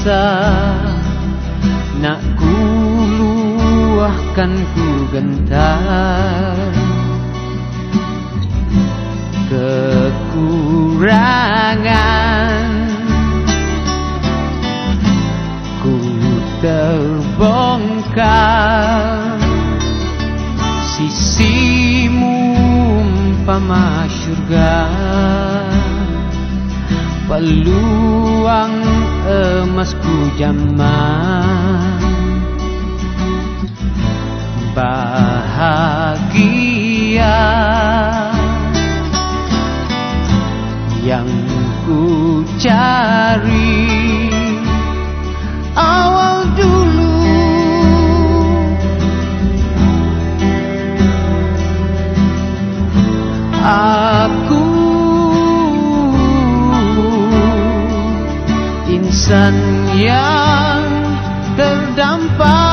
bisa Nak ku luahkan ku gentar. Kekurangan Ku terbongkar. Sisimu umpama syurga. Peluang emasku zaman bahagia yang ku cari insan yang terdampar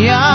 Yeah.